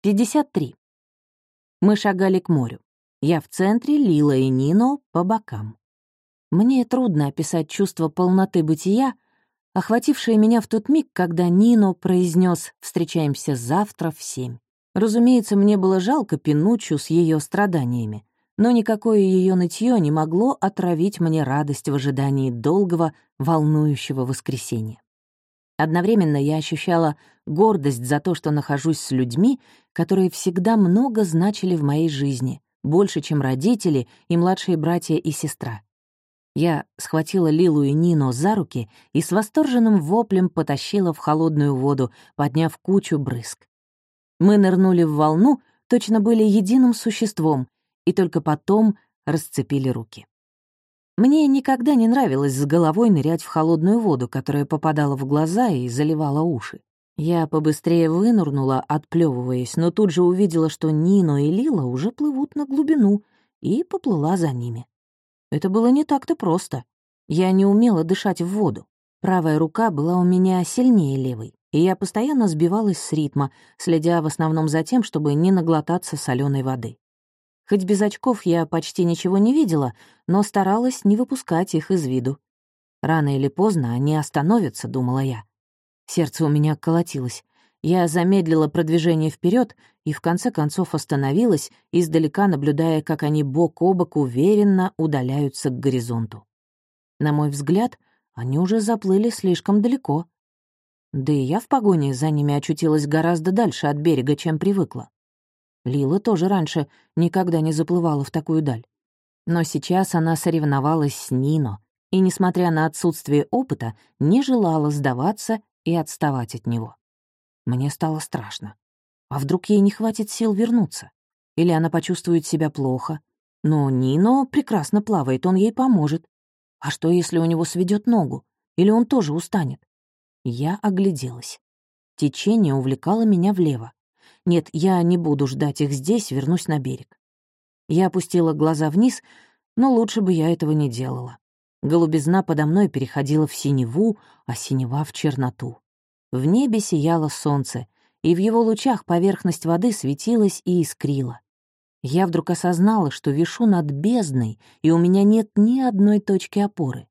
53. Мы шагали к морю. Я в центре, Лила и Нино по бокам. Мне трудно описать чувство полноты бытия, охватившее меня в тот миг, когда Нино произнес «встречаемся завтра в семь». Разумеется, мне было жалко Пинучу с ее страданиями, но никакое ее нытье не могло отравить мне радость в ожидании долгого, волнующего воскресенья. Одновременно я ощущала гордость за то, что нахожусь с людьми, которые всегда много значили в моей жизни, больше, чем родители и младшие братья и сестра. Я схватила Лилу и Нино за руки и с восторженным воплем потащила в холодную воду, подняв кучу брызг. Мы нырнули в волну, точно были единым существом, и только потом расцепили руки. Мне никогда не нравилось с головой нырять в холодную воду, которая попадала в глаза и заливала уши. Я побыстрее вынырнула, отплевываясь, но тут же увидела, что Нино и Лила уже плывут на глубину, и поплыла за ними. Это было не так-то просто. Я не умела дышать в воду. Правая рука была у меня сильнее левой, и я постоянно сбивалась с ритма, следя в основном за тем, чтобы не наглотаться соленой воды. Хоть без очков я почти ничего не видела, но старалась не выпускать их из виду. Рано или поздно они остановятся, думала я. Сердце у меня колотилось. Я замедлила продвижение вперед и в конце концов остановилась, издалека наблюдая, как они бок о бок уверенно удаляются к горизонту. На мой взгляд, они уже заплыли слишком далеко. Да и я в погоне за ними очутилась гораздо дальше от берега, чем привыкла. Лила тоже раньше никогда не заплывала в такую даль. Но сейчас она соревновалась с Нино и, несмотря на отсутствие опыта, не желала сдаваться и отставать от него. Мне стало страшно. А вдруг ей не хватит сил вернуться? Или она почувствует себя плохо? Но Нино прекрасно плавает, он ей поможет. А что, если у него сведет ногу? Или он тоже устанет? Я огляделась. Течение увлекало меня влево. Нет, я не буду ждать их здесь, вернусь на берег. Я опустила глаза вниз, но лучше бы я этого не делала. Голубизна подо мной переходила в синеву, а синева — в черноту. В небе сияло солнце, и в его лучах поверхность воды светилась и искрила. Я вдруг осознала, что вишу над бездной, и у меня нет ни одной точки опоры.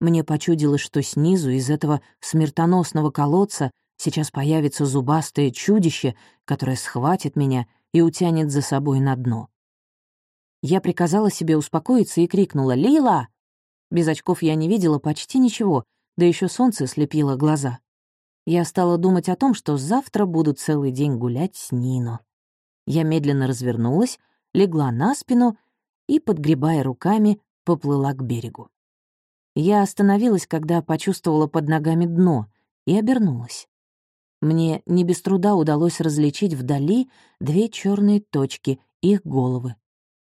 Мне почудилось, что снизу из этого смертоносного колодца Сейчас появится зубастое чудище, которое схватит меня и утянет за собой на дно. Я приказала себе успокоиться и крикнула «Лила!». Без очков я не видела почти ничего, да еще солнце слепило глаза. Я стала думать о том, что завтра буду целый день гулять с Нино. Я медленно развернулась, легла на спину и, подгребая руками, поплыла к берегу. Я остановилась, когда почувствовала под ногами дно, и обернулась. Мне не без труда удалось различить вдали две черные точки, их головы.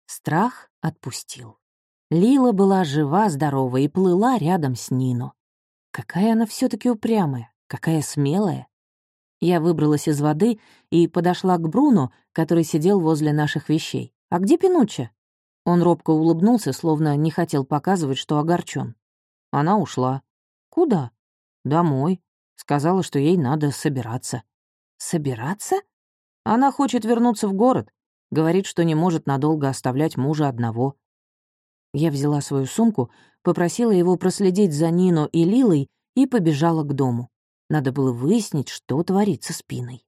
Страх отпустил. Лила была жива-здорова и плыла рядом с Нино. Какая она все таки упрямая, какая смелая. Я выбралась из воды и подошла к Бруно, который сидел возле наших вещей. «А где Пинучча?» Он робко улыбнулся, словно не хотел показывать, что огорчен. Она ушла. «Куда?» «Домой. Сказала, что ей надо собираться. Собираться? Она хочет вернуться в город. Говорит, что не может надолго оставлять мужа одного. Я взяла свою сумку, попросила его проследить за Нино и Лилой и побежала к дому. Надо было выяснить, что творится с Пиной.